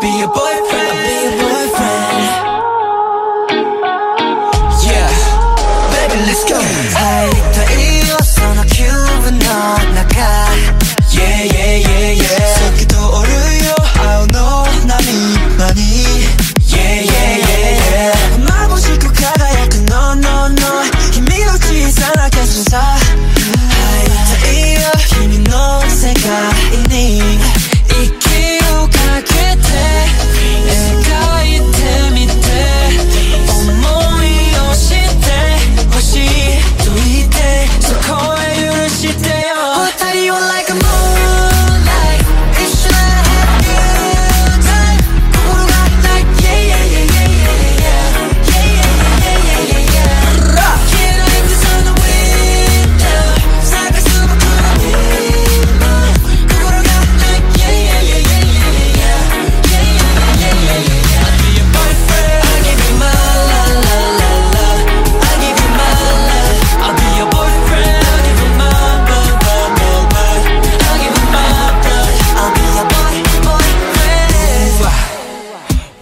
be your boyfriend.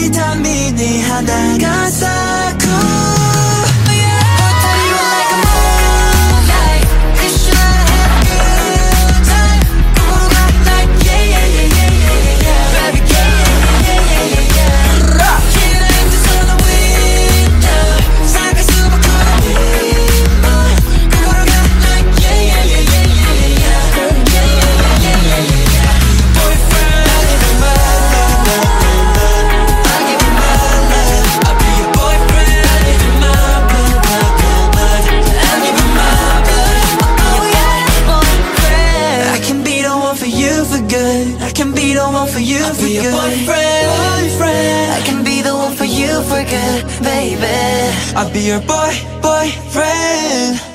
비타민이 하나가 쌓 you for good. I can be the one for you I'll for be good. Your boyfriend, boyfriend. I can be the one for you for good, baby. I'll be your boy, boyfriend.